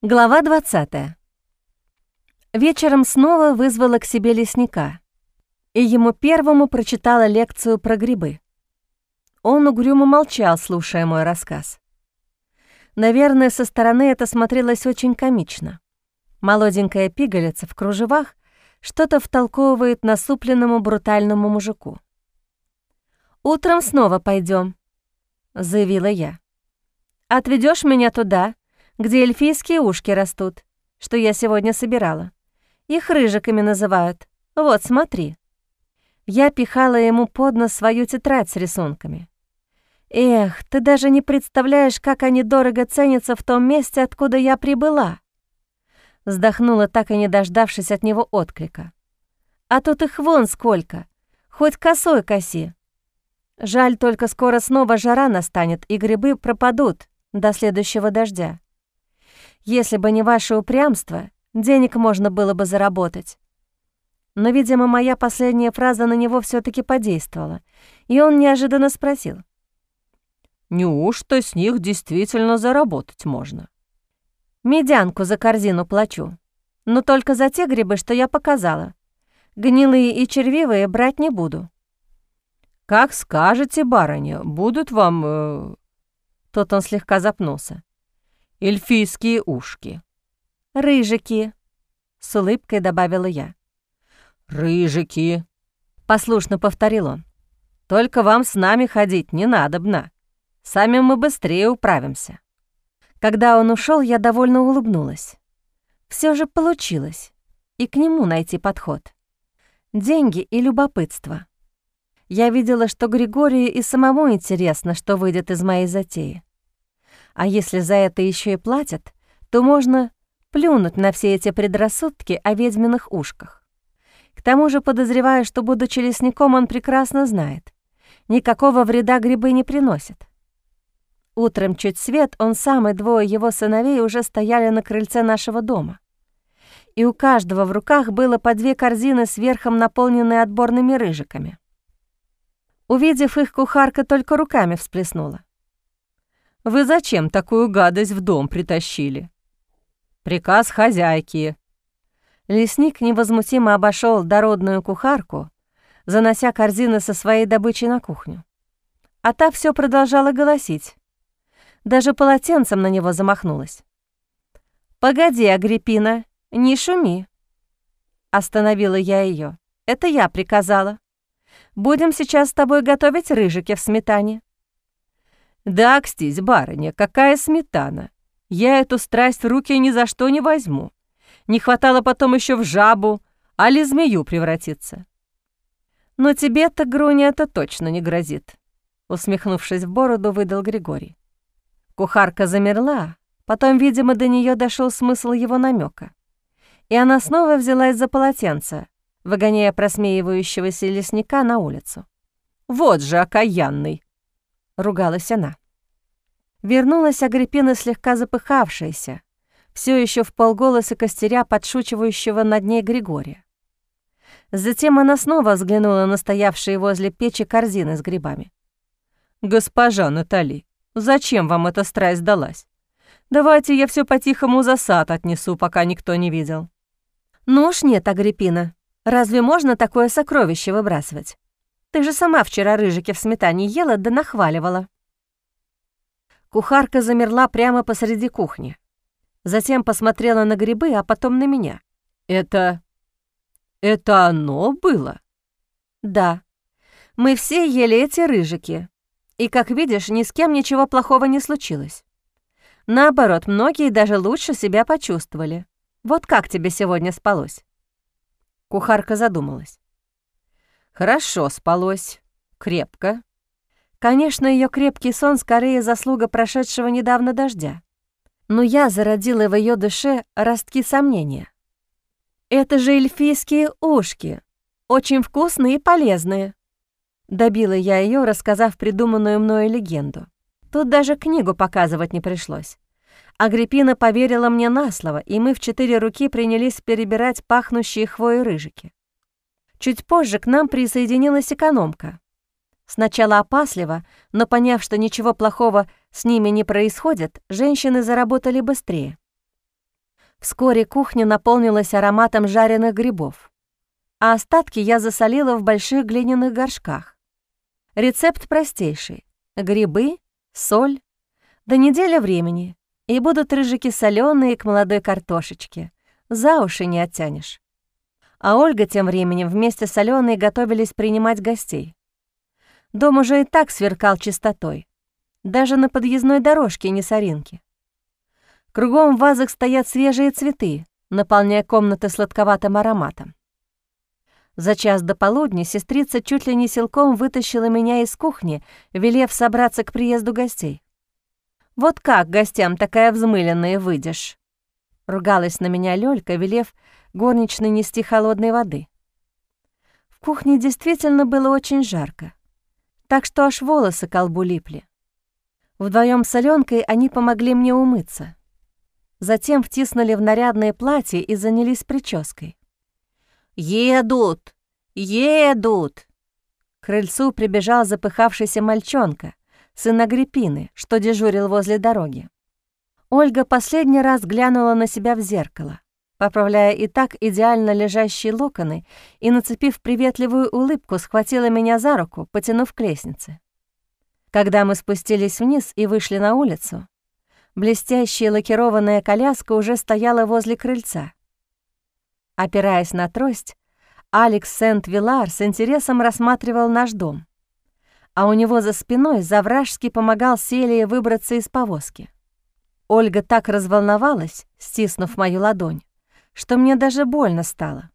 Глава 20. Вечером снова вызвала к себе лесника, и ему первому прочитала лекцию про грибы. Он угрюмо молчал, слушая мой рассказ. Наверное, со стороны это смотрелось очень комично. Молоденькая пигалица в кружевах что-то втолковывает насупленному брутальному мужику. «Утром снова пойдем, заявила я. Отведешь меня туда, где эльфийские ушки растут, что я сегодня собирала. Их рыжиками называют. Вот, смотри». Я пихала ему под нос свою тетрадь с рисунками. «Эх, ты даже не представляешь, как они дорого ценятся в том месте, откуда я прибыла!» Вздохнула, так и не дождавшись от него отклика. «А тут их вон сколько! Хоть косой коси!» Жаль, только скоро снова жара настанет, и грибы пропадут до следующего дождя. Если бы не ваше упрямство, денег можно было бы заработать. Но, видимо, моя последняя фраза на него все таки подействовала, и он неожиданно спросил. «Неужто с них действительно заработать можно?» «Медянку за корзину плачу, но только за те грибы, что я показала. Гнилые и червивые брать не буду». «Как скажете, барыня, будут вам...» э... Тут он слегка запнулся эльфийские ушки». «Рыжики», — с улыбкой добавила я. «Рыжики», — послушно повторил он. «Только вам с нами ходить не надобно. Сами мы быстрее управимся». Когда он ушел, я довольно улыбнулась. Все же получилось. И к нему найти подход. Деньги и любопытство. Я видела, что Григорию и самому интересно, что выйдет из моей затеи. А если за это еще и платят, то можно плюнуть на все эти предрассудки о ведьминых ушках. К тому же подозреваю, что, будучи лесником, он прекрасно знает. Никакого вреда грибы не приносят. Утром чуть свет, он сам и двое его сыновей уже стояли на крыльце нашего дома. И у каждого в руках было по две корзины с верхом, наполненные отборными рыжиками. Увидев их, кухарка только руками всплеснула. Вы зачем такую гадость в дом притащили?» «Приказ хозяйки». Лесник невозмутимо обошел дородную кухарку, занося корзины со своей добычей на кухню. А та все продолжала голосить. Даже полотенцем на него замахнулась. «Погоди, Агриппина, не шуми!» Остановила я ее. «Это я приказала. Будем сейчас с тобой готовить рыжики в сметане. «Да, кстись, барыня, какая сметана! Я эту страсть в руки ни за что не возьму. Не хватало потом еще в жабу, а ли змею превратиться». «Но тебе-то, Груня, это точно не грозит», — усмехнувшись в бороду, выдал Григорий. Кухарка замерла, потом, видимо, до нее дошел смысл его намека, и она снова взялась за полотенце, выгоняя просмеивающегося лесника на улицу. «Вот же окаянный!» — ругалась она. Вернулась Агриппина слегка запыхавшаяся, все еще в полголоса костеря подшучивающего над ней Григория. Затем она снова взглянула на стоявшие возле печи корзины с грибами. «Госпожа Натали, зачем вам эта страсть далась? Давайте я все по-тихому за сад отнесу, пока никто не видел». «Ну уж нет, Агриппина, разве можно такое сокровище выбрасывать? Ты же сама вчера рыжики в сметане ела да нахваливала». Кухарка замерла прямо посреди кухни. Затем посмотрела на грибы, а потом на меня. «Это... это оно было?» «Да. Мы все ели эти рыжики. И, как видишь, ни с кем ничего плохого не случилось. Наоборот, многие даже лучше себя почувствовали. Вот как тебе сегодня спалось?» Кухарка задумалась. «Хорошо спалось. Крепко. Конечно, ее крепкий сон скорее заслуга прошедшего недавно дождя. Но я зародила в ее душе ростки сомнения. «Это же эльфийские ушки, очень вкусные и полезные», Добила я ее, рассказав придуманную мною легенду. Тут даже книгу показывать не пришлось. Агриппина поверила мне на слово, и мы в четыре руки принялись перебирать пахнущие хвои рыжики. Чуть позже к нам присоединилась экономка. Сначала опасливо, но поняв, что ничего плохого с ними не происходит, женщины заработали быстрее. Вскоре кухня наполнилась ароматом жареных грибов, а остатки я засолила в больших глиняных горшках. Рецепт простейший. Грибы, соль, до недели времени, и будут рыжики соленые к молодой картошечке. За уши не оттянешь. А Ольга тем временем вместе с Аленой готовились принимать гостей. Дом уже и так сверкал чистотой. Даже на подъездной дорожке не соринки. Кругом в вазах стоят свежие цветы, наполняя комнаты сладковатым ароматом. За час до полудня сестрица чуть ли не силком вытащила меня из кухни, велев собраться к приезду гостей. «Вот как гостям такая взмыленная выйдешь?» Ругалась на меня Лёлька, велев горничной нести холодной воды. В кухне действительно было очень жарко, так что аж волосы к колбу липли. Вдвоем с Аленкой они помогли мне умыться. Затем втиснули в нарядное платье и занялись прической. «Едут! Едут!» К крыльцу прибежал запыхавшийся мальчонка, сын Агриппины, что дежурил возле дороги. Ольга последний раз глянула на себя в зеркало, поправляя и так идеально лежащие локоны и, нацепив приветливую улыбку, схватила меня за руку, потянув к лестнице. Когда мы спустились вниз и вышли на улицу, Блестящая лакированная коляска уже стояла возле крыльца. Опираясь на трость, Алекс Сент-Вилар с интересом рассматривал наш дом, а у него за спиной Завражский помогал Селии выбраться из повозки. Ольга так разволновалась, стиснув мою ладонь, что мне даже больно стало.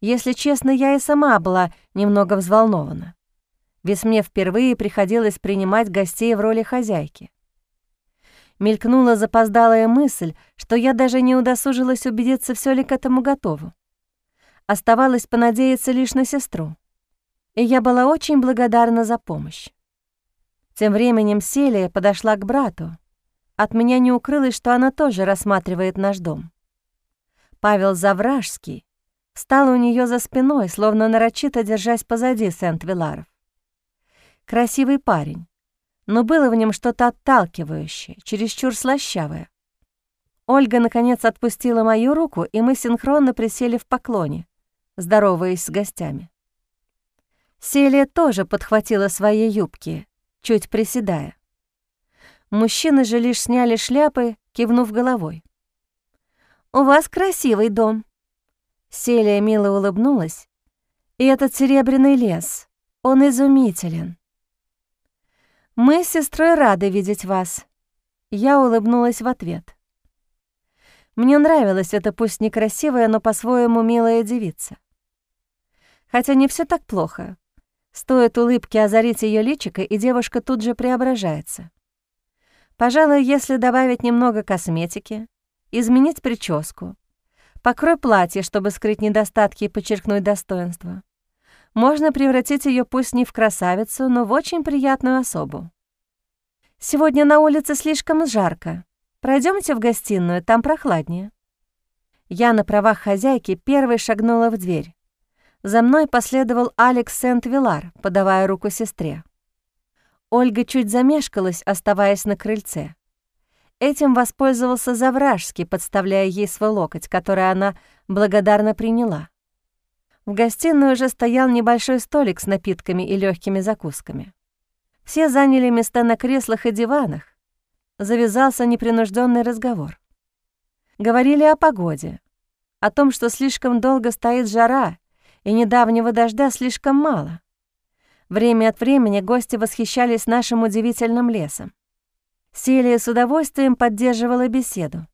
Если честно, я и сама была немного взволнована, ведь мне впервые приходилось принимать гостей в роли хозяйки мелькнула запоздалая мысль, что я даже не удосужилась убедиться, все ли к этому готово. Оставалось понадеяться лишь на сестру. И я была очень благодарна за помощь. Тем временем Селия подошла к брату. От меня не укрылось, что она тоже рассматривает наш дом. Павел Завражский встал у нее за спиной, словно нарочито держась позади Сент-Виларов. Красивый парень, но было в нем что-то отталкивающее, чересчур слащавое. Ольга, наконец, отпустила мою руку, и мы синхронно присели в поклоне, здороваясь с гостями. Селия тоже подхватила свои юбки, чуть приседая. Мужчины же лишь сняли шляпы, кивнув головой. «У вас красивый дом». Селия мило улыбнулась. «И этот серебряный лес, он изумителен». «Мы с сестрой рады видеть вас». Я улыбнулась в ответ. Мне нравилась эта пусть некрасивая, но по-своему милая девица. Хотя не все так плохо. Стоит улыбки озарить ее личико, и девушка тут же преображается. Пожалуй, если добавить немного косметики, изменить прическу, покрой платье, чтобы скрыть недостатки и подчеркнуть достоинство, можно превратить ее пусть не в красавицу, но в очень приятную особу. «Сегодня на улице слишком жарко. Пройдемте в гостиную, там прохладнее». Я на правах хозяйки первой шагнула в дверь. За мной последовал Алекс Сент-Вилар, подавая руку сестре. Ольга чуть замешкалась, оставаясь на крыльце. Этим воспользовался Завражский, подставляя ей свой локоть, который она благодарно приняла. В гостиной уже стоял небольшой столик с напитками и легкими закусками. Все заняли места на креслах и диванах. Завязался непринужденный разговор. Говорили о погоде, о том, что слишком долго стоит жара, и недавнего дождя слишком мало. Время от времени гости восхищались нашим удивительным лесом. Селия с удовольствием поддерживала беседу.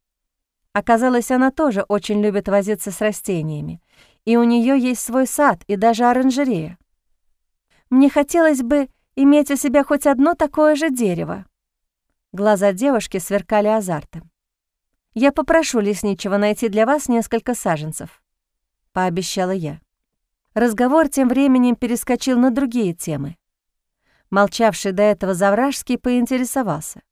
Оказалось, она тоже очень любит возиться с растениями и у нее есть свой сад и даже оранжерея. Мне хотелось бы иметь у себя хоть одно такое же дерево. Глаза девушки сверкали азартом. «Я попрошу лесничего найти для вас несколько саженцев», — пообещала я. Разговор тем временем перескочил на другие темы. Молчавший до этого Завражский поинтересовался.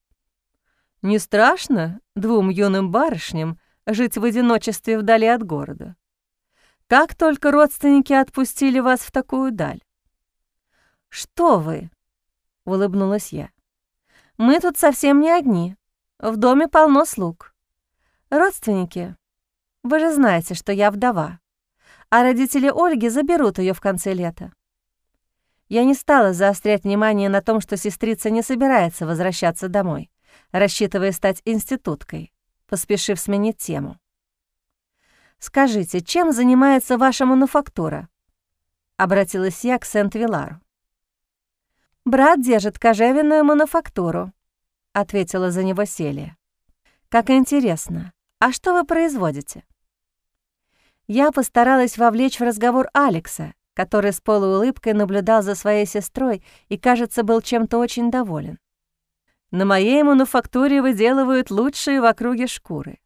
«Не страшно двум юным барышням жить в одиночестве вдали от города? Как только родственники отпустили вас в такую даль. «Что вы?» — улыбнулась я. «Мы тут совсем не одни. В доме полно слуг. Родственники, Вы же знаете, что я вдова, а родители Ольги заберут ее в конце лета. Я не стала заострять внимание на том, что сестрица не собирается возвращаться домой, рассчитывая стать институткой, поспешив сменить тему. «Скажите, чем занимается ваша мануфактура?» — обратилась я к Сент-Вилару. «Брат держит кожевенную мануфактуру», — ответила за него Селия. «Как интересно. А что вы производите?» Я постаралась вовлечь в разговор Алекса, который с полуулыбкой наблюдал за своей сестрой и, кажется, был чем-то очень доволен. «На моей мануфактуре выделывают лучшие в округе шкуры».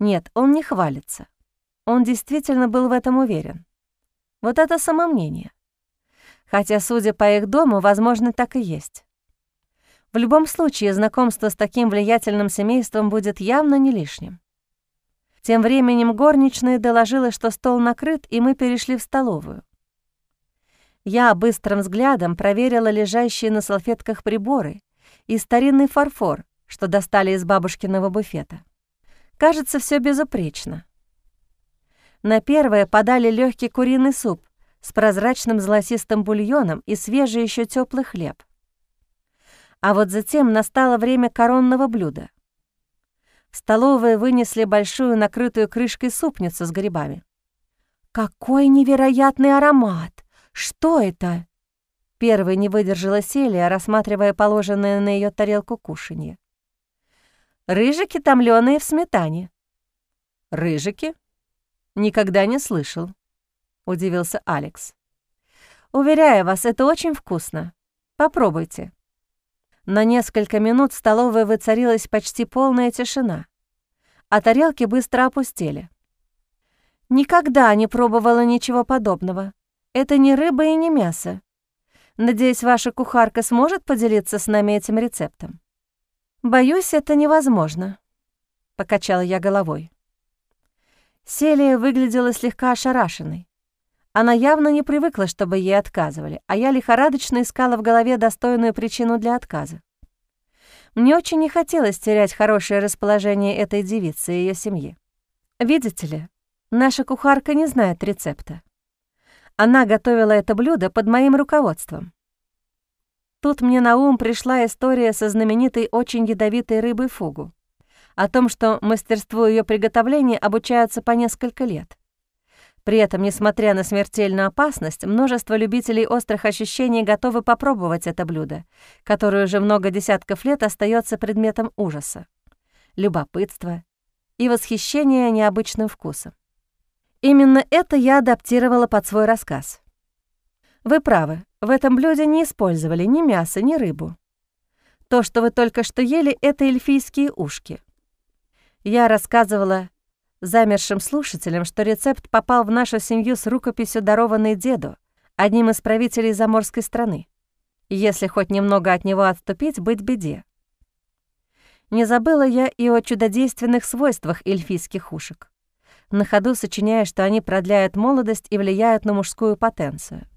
Нет, он не хвалится. Он действительно был в этом уверен. Вот это самомнение. Хотя, судя по их дому, возможно, так и есть. В любом случае, знакомство с таким влиятельным семейством будет явно не лишним. Тем временем горничная доложила, что стол накрыт, и мы перешли в столовую. Я быстрым взглядом проверила лежащие на салфетках приборы и старинный фарфор, что достали из бабушкиного буфета. Кажется, все безупречно. На первое подали легкий куриный суп с прозрачным золотистым бульоном и свежий еще теплый хлеб. А вот затем настало время коронного блюда. В столовой вынесли большую накрытую крышкой супницу с грибами. «Какой невероятный аромат! Что это?» Первой не выдержала Селия, рассматривая положенное на ее тарелку кушанье. «Рыжики, томлёные в сметане». «Рыжики? Никогда не слышал», — удивился Алекс. «Уверяю вас, это очень вкусно. Попробуйте». На несколько минут в столовой воцарилась почти полная тишина, а тарелки быстро опустели. Никогда не пробовала ничего подобного. Это не рыба и не мясо. Надеюсь, ваша кухарка сможет поделиться с нами этим рецептом. Боюсь, это невозможно, покачала я головой. Селия выглядела слегка ошарашенной. Она явно не привыкла, чтобы ей отказывали, а я лихорадочно искала в голове достойную причину для отказа. Мне очень не хотелось терять хорошее расположение этой девицы и ее семьи. Видите ли, наша кухарка не знает рецепта. Она готовила это блюдо под моим руководством. Тут мне на ум пришла история со знаменитой очень ядовитой рыбой фугу, о том, что мастерству ее приготовления обучаются по несколько лет. При этом, несмотря на смертельную опасность, множество любителей острых ощущений готовы попробовать это блюдо, которое уже много десятков лет остается предметом ужаса, любопытства и восхищения необычным вкусом. Именно это я адаптировала под свой рассказ. Вы правы, в этом блюде не использовали ни мясо, ни рыбу. То, что вы только что ели, — это эльфийские ушки. Я рассказывала замершим слушателям, что рецепт попал в нашу семью с рукописью, дарованной деду, одним из правителей заморской страны. Если хоть немного от него отступить, быть беде. Не забыла я и о чудодейственных свойствах эльфийских ушек, на ходу сочиняя, что они продляют молодость и влияют на мужскую потенцию.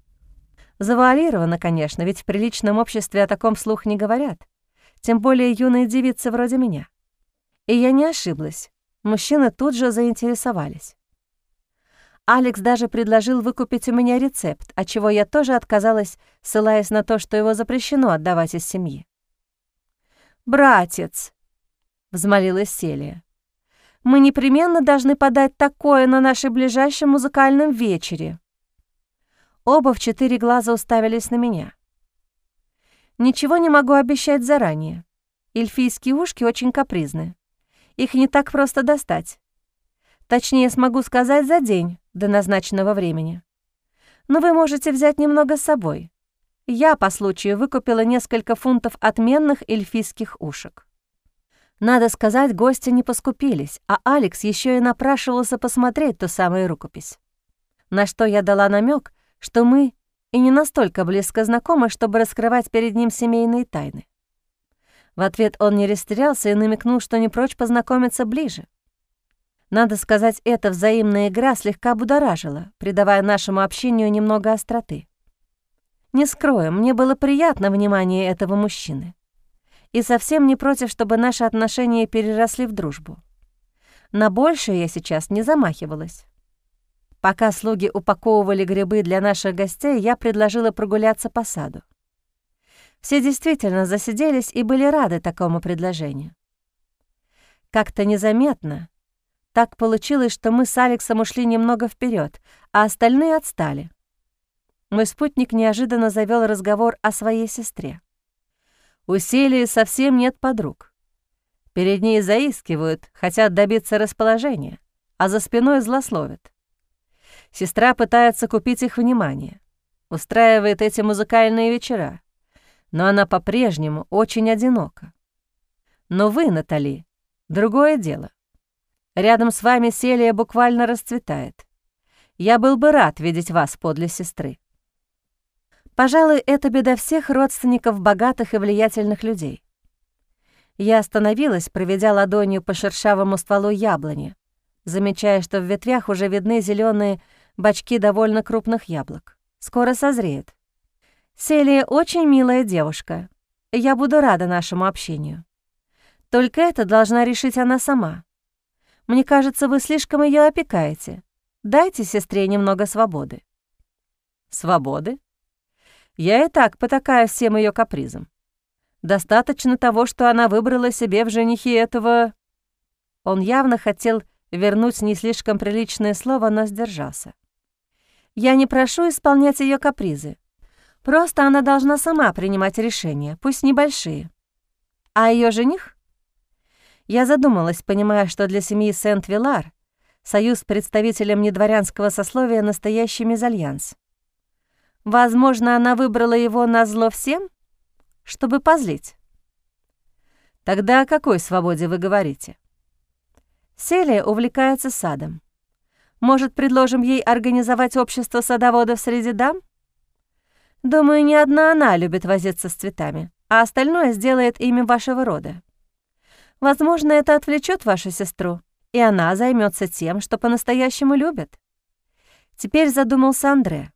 Завуалировано, конечно, ведь в приличном обществе о таком слух не говорят, тем более юные девицы вроде меня. И я не ошиблась. Мужчины тут же заинтересовались. Алекс даже предложил выкупить у меня рецепт, от чего я тоже отказалась, ссылаясь на то, что его запрещено отдавать из семьи. «Братец», — взмолилась Селия, — «мы непременно должны подать такое на нашем ближайшем музыкальном вечере». Оба в четыре глаза уставились на меня. «Ничего не могу обещать заранее. Эльфийские ушки очень капризны. Их не так просто достать. Точнее, смогу сказать за день до назначенного времени. Но вы можете взять немного с собой. Я по случаю выкупила несколько фунтов отменных эльфийских ушек. Надо сказать, гости не поскупились, а Алекс еще и напрашивался посмотреть ту самую рукопись. На что я дала намек, что мы и не настолько близко знакомы, чтобы раскрывать перед ним семейные тайны. В ответ он не растерялся и намекнул, что не прочь познакомиться ближе. Надо сказать, эта взаимная игра слегка будоражила, придавая нашему общению немного остроты. Не скрою, мне было приятно внимание этого мужчины. И совсем не против, чтобы наши отношения переросли в дружбу. На большее я сейчас не замахивалась. Пока слуги упаковывали грибы для наших гостей, я предложила прогуляться по саду. Все действительно засиделись и были рады такому предложению. Как-то незаметно так получилось, что мы с Алексом ушли немного вперед, а остальные отстали. Мой спутник неожиданно завел разговор о своей сестре. У Селии совсем нет подруг. Перед ней заискивают, хотят добиться расположения, а за спиной злословят. Сестра пытается купить их внимание, устраивает эти музыкальные вечера, но она по-прежнему очень одинока. Но вы, Натали, другое дело. Рядом с вами Селия буквально расцветает. Я был бы рад видеть вас подле сестры. Пожалуй, это беда всех родственников богатых и влиятельных людей. Я остановилась, проведя ладонью по шершавому стволу яблони, замечая, что в ветвях уже видны зеленые бачки довольно крупных яблок. Скоро созреет. Селия очень милая девушка. Я буду рада нашему общению. Только это должна решить она сама. Мне кажется, вы слишком ее опекаете. Дайте сестре немного свободы». «Свободы? Я и так потакаю всем ее капризам. Достаточно того, что она выбрала себе в женихе этого...» Он явно хотел вернуть не слишком приличное слово, но сдержался. Я не прошу исполнять ее капризы. Просто она должна сама принимать решения, пусть небольшие. А ее жених? Я задумалась, понимая, что для семьи Сент-Вилар союз с представителем недворянского сословия — настоящий мезальянс. Возможно, она выбрала его на зло всем, чтобы позлить. Тогда о какой свободе вы говорите? Селия увлекается садом. Может, предложим ей организовать общество садоводов среди дам? Думаю, не одна она любит возиться с цветами, а остальное сделает имя вашего рода. Возможно, это отвлечет вашу сестру, и она займется тем, что по-настоящему любит. Теперь задумался Андре.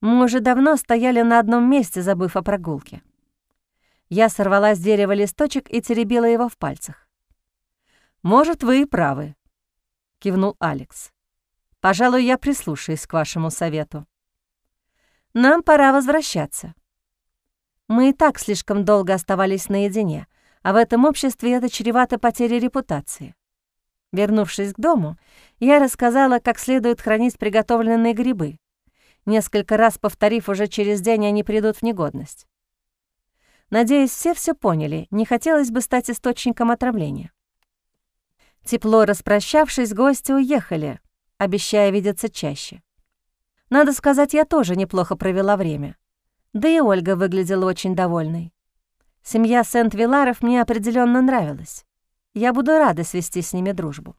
Мы уже давно стояли на одном месте, забыв о прогулке. Я сорвала с дерева листочек и теребила его в пальцах. «Может, вы и правы», — кивнул Алекс. Пожалуй, я прислушаюсь к вашему совету. Нам пора возвращаться. Мы и так слишком долго оставались наедине, а в этом обществе это чревато потерей репутации. Вернувшись к дому, я рассказала, как следует хранить приготовленные грибы. Несколько раз повторив, уже через день они придут в негодность. Надеюсь, все все поняли, не хотелось бы стать источником отравления. Тепло распрощавшись, гости уехали, обещая видеться чаще. Надо сказать, я тоже неплохо провела время. Да и Ольга выглядела очень довольной. Семья Сент-Виларов мне определенно нравилась. Я буду рада свести с ними дружбу.